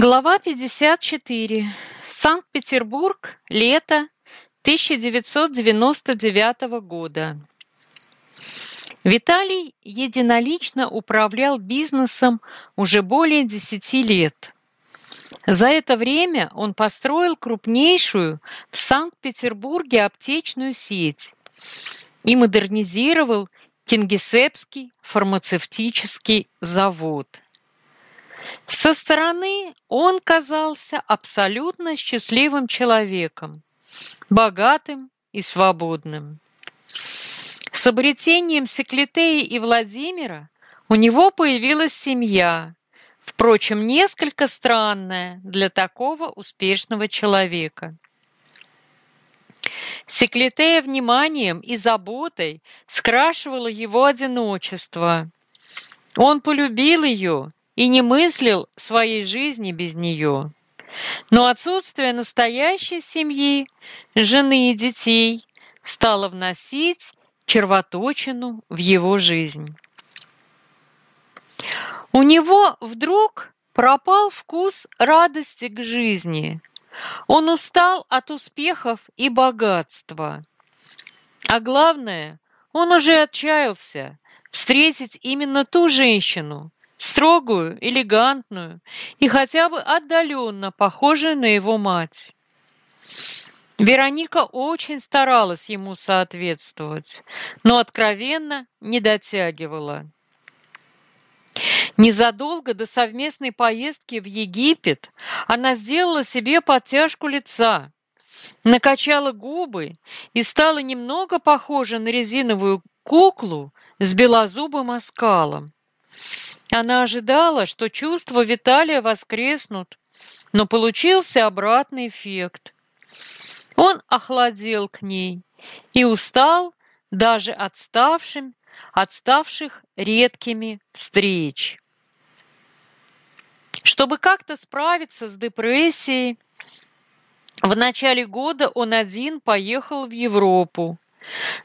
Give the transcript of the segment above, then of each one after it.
Глава 54. Санкт-Петербург. Лето 1999 года. Виталий единолично управлял бизнесом уже более 10 лет. За это время он построил крупнейшую в Санкт-Петербурге аптечную сеть и модернизировал Кингисеппский фармацевтический завод. Со стороны он казался абсолютно счастливым человеком, богатым и свободным. С обретением Секлитеи и Владимира у него появилась семья, впрочем, несколько странная для такого успешного человека. Секлитея вниманием и заботой скрашивала его одиночество. Он полюбил ее и не мыслил своей жизни без нее. Но отсутствие настоящей семьи, жены и детей стало вносить червоточину в его жизнь. У него вдруг пропал вкус радости к жизни. Он устал от успехов и богатства. А главное, он уже отчаялся встретить именно ту женщину, строгую, элегантную и хотя бы отдаленно похожую на его мать. Вероника очень старалась ему соответствовать, но откровенно не дотягивала. Незадолго до совместной поездки в Египет она сделала себе подтяжку лица, накачала губы и стала немного похожа на резиновую куклу с белозубым оскалом. Она ожидала, что чувства Виталия воскреснут, но получился обратный эффект. Он охладел к ней и устал даже отставшим, отставших редкими встреч. Чтобы как-то справиться с депрессией, в начале года он один поехал в Европу.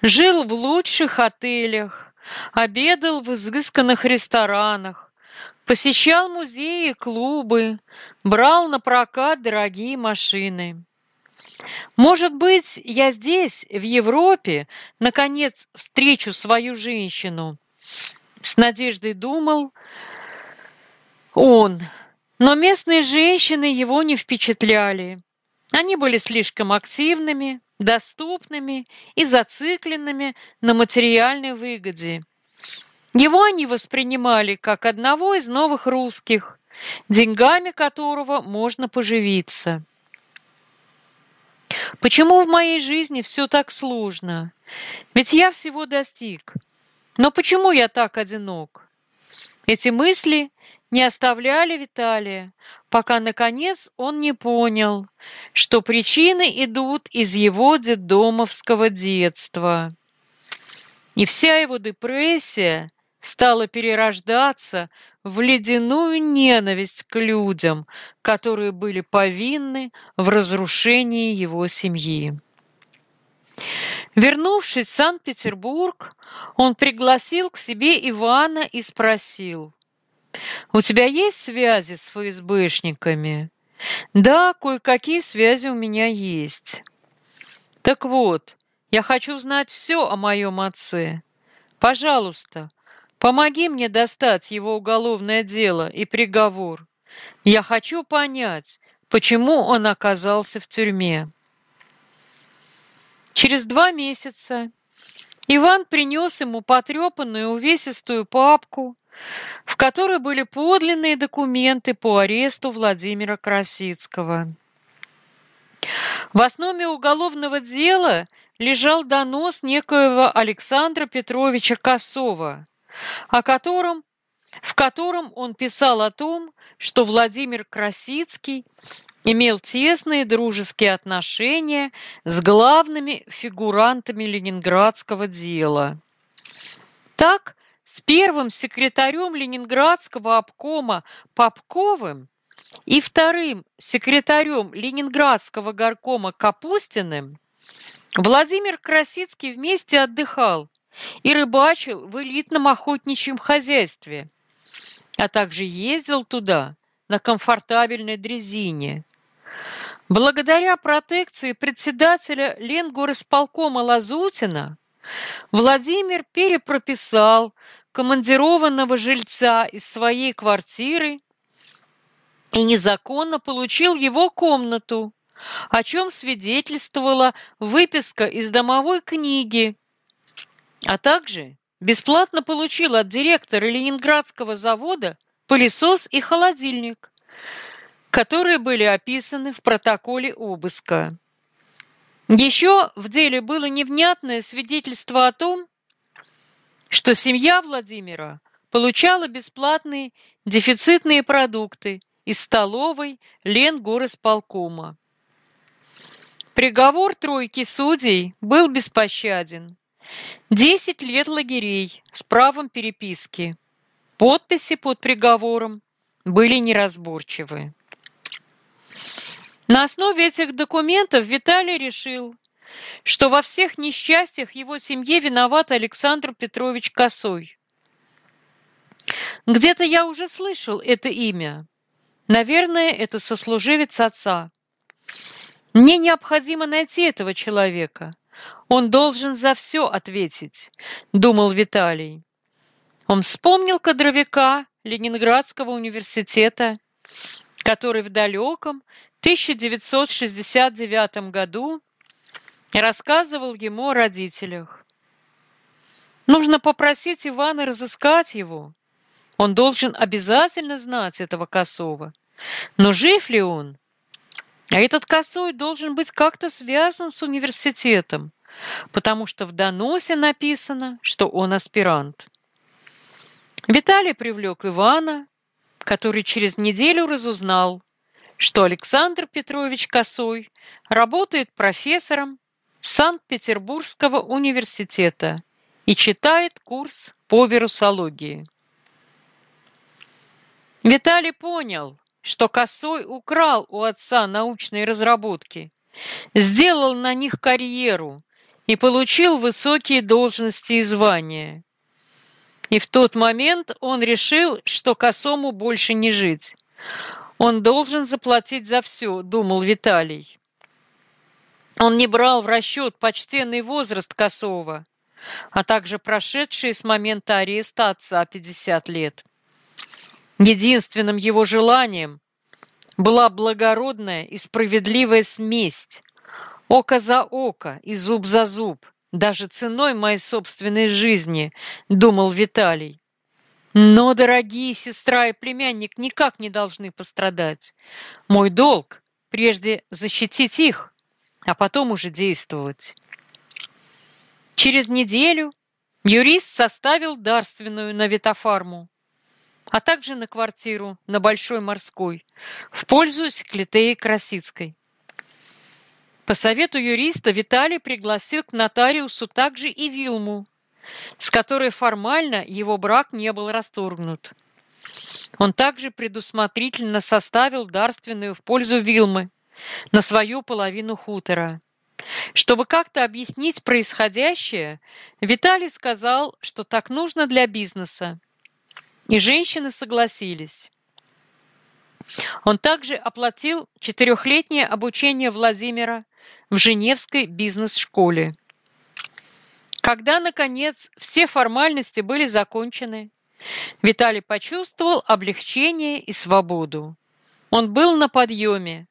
Жил в лучших отелях, обедал в изысканных ресторанах, посещал музеи и клубы, брал на прокат дорогие машины. Может быть, я здесь, в Европе, наконец встречу свою женщину. С надеждой думал он, но местные женщины его не впечатляли. Они были слишком активными, доступными и зацикленными на материальной выгоде. Его они воспринимали как одного из новых русских, деньгами которого можно поживиться. Почему в моей жизни все так сложно? Ведь я всего достиг. Но почему я так одинок? Эти мысли не оставляли Виталия, пока, наконец, он не понял, что причины идут из его детдомовского детства. И вся его депрессия стала перерождаться в ледяную ненависть к людям, которые были повинны в разрушении его семьи. Вернувшись в Санкт-Петербург, он пригласил к себе Ивана и спросил, у тебя есть связи с ФСБшниками? Да, кое-какие связи у меня есть. Так вот, я хочу знать все о моем отце. Пожалуйста, помоги мне достать его уголовное дело и приговор. Я хочу понять, почему он оказался в тюрьме. Через два месяца Иван принес ему потрепанную увесистую папку, в которой были подлинные документы по аресту Владимира Красицкого. В основе уголовного дела лежал донос некоего Александра Петровича Косова, о котором, в котором он писал о том, что Владимир Красицкий имел тесные дружеские отношения с главными фигурантами ленинградского дела. Так, с первым секретарем Ленинградского обкома Попковым и вторым секретарем Ленинградского горкома Капустиным Владимир Красицкий вместе отдыхал и рыбачил в элитном охотничьем хозяйстве, а также ездил туда на комфортабельной дрезине. Благодаря протекции председателя Ленгорисполкома Лазутина Владимир перепрописал командированного жильца из своей квартиры и незаконно получил его комнату, о чем свидетельствовала выписка из домовой книги, а также бесплатно получил от директора Ленинградского завода пылесос и холодильник, которые были описаны в протоколе обыска. Еще в деле было невнятное свидетельство о том, что семья Владимира получала бесплатные дефицитные продукты из столовой Ленгорисполкома. Приговор тройки судей был беспощаден. Десять лет лагерей с правом переписки. Подписи под приговором были неразборчивы. На основе этих документов Виталий решил, что во всех несчастьях его семье виноват Александр Петрович Косой. Где-то я уже слышал это имя. Наверное, это сослуживец отца. Мне необходимо найти этого человека. Он должен за все ответить, думал Виталий. Он вспомнил кадровика Ленинградского университета, который в далеком 1969 году рассказывал ему о родителях. Нужно попросить Ивана разыскать его. Он должен обязательно знать этого Косова. Но жив ли он? А этот Косой должен быть как-то связан с университетом, потому что в доносе написано, что он аспирант. Виталий привлек Ивана, который через неделю разузнал, что Александр Петрович Косой работает профессором Санкт-Петербургского университета и читает курс по вирусологии. Виталий понял, что Косой украл у отца научные разработки, сделал на них карьеру и получил высокие должности и звания. И в тот момент он решил, что Косому больше не жить. Он должен заплатить за все, думал Виталий. Он не брал в расчет почтенный возраст Косова, а также прошедшие с момента ареста отца 50 лет. Единственным его желанием была благородная и справедливая сместь, око за око и зуб за зуб, даже ценой моей собственной жизни, думал Виталий. Но, дорогие сестра и племянник, никак не должны пострадать. Мой долг прежде защитить их, а потом уже действовать. Через неделю юрист составил дарственную на Витофарму а также на квартиру на Большой Морской в пользу Секлитеи Красицкой. По совету юриста Виталий пригласил к нотариусу также и Вилму, с которой формально его брак не был расторгнут. Он также предусмотрительно составил дарственную в пользу Вилмы на свою половину хутора. Чтобы как-то объяснить происходящее, Виталий сказал, что так нужно для бизнеса, и женщины согласились. Он также оплатил четырехлетнее обучение Владимира в Женевской бизнес-школе. Когда, наконец, все формальности были закончены, Виталий почувствовал облегчение и свободу. Он был на подъеме,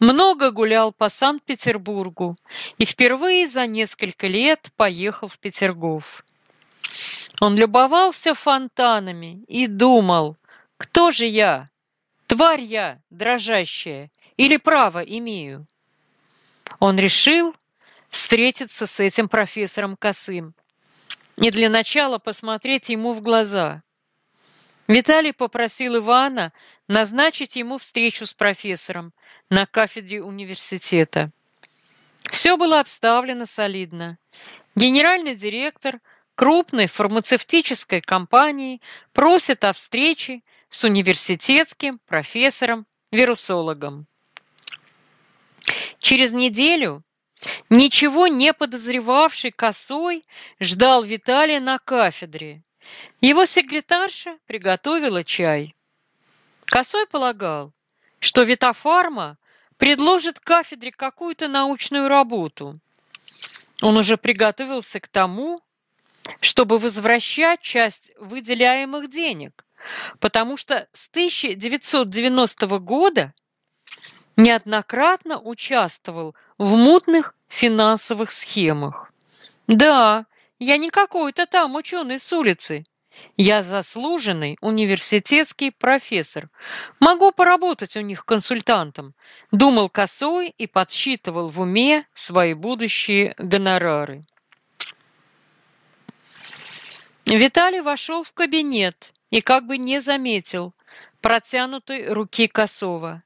много гулял по Санкт-Петербургу и впервые за несколько лет поехал в Петергоф. Он любовался фонтанами и думал, кто же я? Тварь я, дрожащая, или право имею? Он решил встретиться с этим профессором Косым и для начала посмотреть ему в глаза. Виталий попросил Ивана назначить ему встречу с профессором на кафедре университета. Все было обставлено солидно. Генеральный директор – крупной фармацевтической компании просит о встрече с университетским профессором-вирусологом. Через неделю ничего не подозревавший Косой ждал Виталия на кафедре. Его секретарша приготовила чай. Косой полагал, что Витофарма предложит кафедре какую-то научную работу. Он уже приготовился к тому, чтобы возвращать часть выделяемых денег, потому что с 1990 года неоднократно участвовал в мутных финансовых схемах. Да, я не какой-то там ученый с улицы. Я заслуженный университетский профессор. Могу поработать у них консультантом. Думал косой и подсчитывал в уме свои будущие гонорары. Виталий вошел в кабинет и как бы не заметил протянутой руки Косова.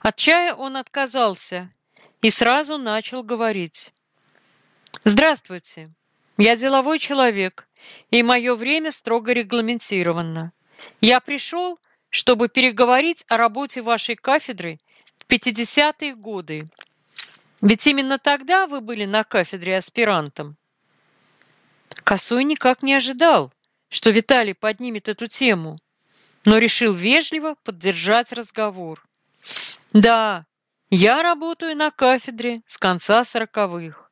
От чая он отказался и сразу начал говорить. «Здравствуйте. Я деловой человек, и мое время строго регламентировано. Я пришел, чтобы переговорить о работе вашей кафедры в 50-е годы. Ведь именно тогда вы были на кафедре аспирантом. Косой никак не ожидал, что Виталий поднимет эту тему, но решил вежливо поддержать разговор. Да, я работаю на кафедре с конца сороковых.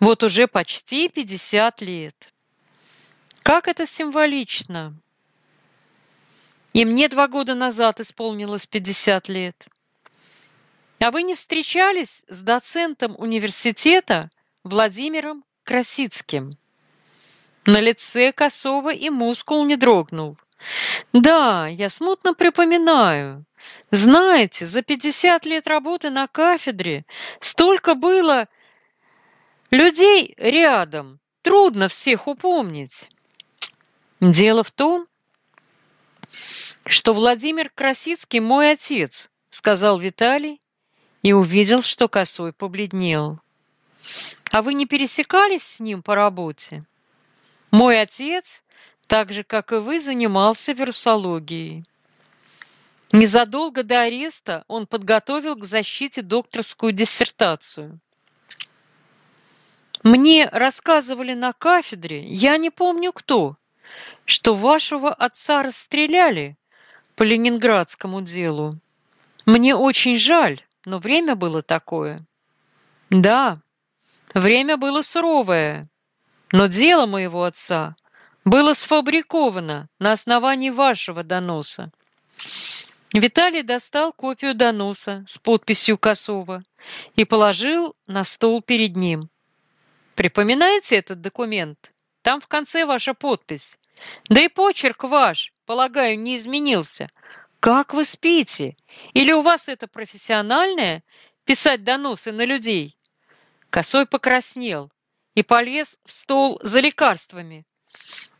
Вот уже почти пятьдесят лет. Как это символично! И мне два года назад исполнилось пятьдесят лет. А вы не встречались с доцентом университета Владимиром Красицким? На лице Косова и мускул не дрогнул. Да, я смутно припоминаю. Знаете, за пятьдесят лет работы на кафедре столько было людей рядом. Трудно всех упомнить. Дело в том, что Владимир Красицкий мой отец, сказал Виталий и увидел, что Косой побледнел. А вы не пересекались с ним по работе? Мой отец, так же, как и вы, занимался вирусологией. Незадолго до ареста он подготовил к защите докторскую диссертацию. Мне рассказывали на кафедре, я не помню кто, что вашего отца расстреляли по ленинградскому делу. Мне очень жаль, но время было такое. Да, время было суровое. Но дело моего отца было сфабриковано на основании вашего доноса. Виталий достал копию доноса с подписью Косова и положил на стол перед ним. Припоминаете этот документ? Там в конце ваша подпись. Да и почерк ваш, полагаю, не изменился. Как вы спите? Или у вас это профессиональное писать доносы на людей? Косой покраснел и полез в стол за лекарствами.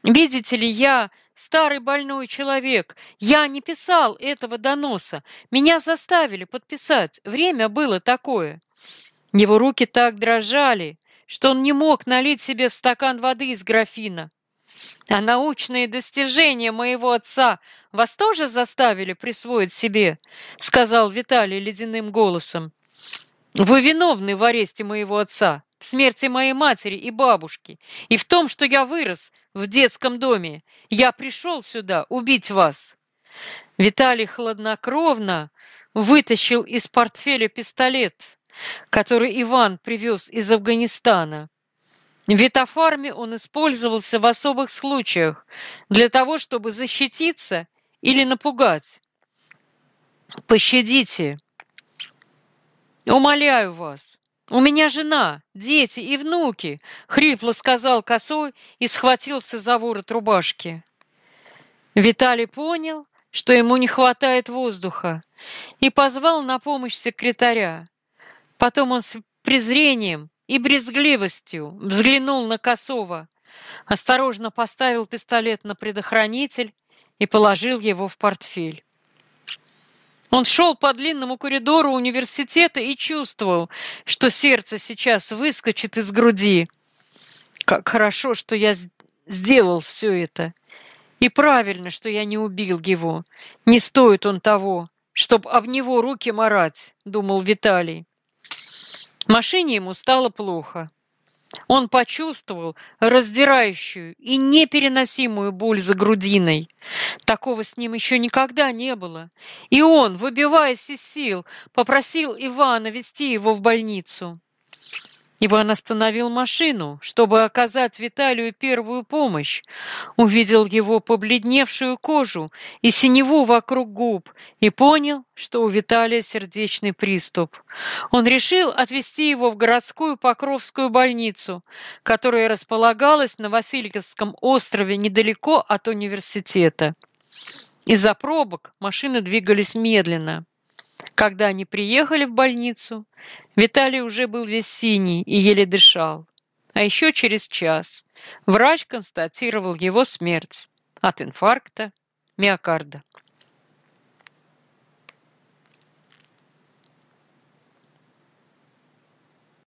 Видите ли, я старый больной человек. Я не писал этого доноса. Меня заставили подписать. Время было такое. Его руки так дрожали, что он не мог налить себе в стакан воды из графина. А научные достижения моего отца вас тоже заставили присвоить себе, сказал Виталий ледяным голосом. Вы виновны в аресте моего отца в смерти моей матери и бабушки, и в том, что я вырос в детском доме. Я пришел сюда убить вас. Виталий хладнокровно вытащил из портфеля пистолет, который Иван привез из Афганистана. В витофарме он использовался в особых случаях для того, чтобы защититься или напугать. Пощадите. Умоляю вас. «У меня жена, дети и внуки!» — хрипло сказал косой и схватился за ворот рубашки. Виталий понял, что ему не хватает воздуха, и позвал на помощь секретаря. Потом он с презрением и брезгливостью взглянул на Косова, осторожно поставил пистолет на предохранитель и положил его в портфель. Он шел по длинному коридору университета и чувствовал, что сердце сейчас выскочит из груди. Как хорошо, что я сделал все это. И правильно, что я не убил его. Не стоит он того, чтоб об него руки марать, думал Виталий. Машине ему стало плохо. Он почувствовал раздирающую и непереносимую боль за грудиной. Такого с ним еще никогда не было. И он, выбиваясь из сил, попросил Ивана вести его в больницу. Иван остановил машину, чтобы оказать Виталию первую помощь. Увидел его побледневшую кожу и синеву вокруг губ и понял, что у Виталия сердечный приступ. Он решил отвезти его в городскую Покровскую больницу, которая располагалась на Васильковском острове недалеко от университета. Из-за пробок машины двигались медленно. Когда они приехали в больницу, Виталий уже был весь синий и еле дышал. А еще через час врач констатировал его смерть от инфаркта миокарда.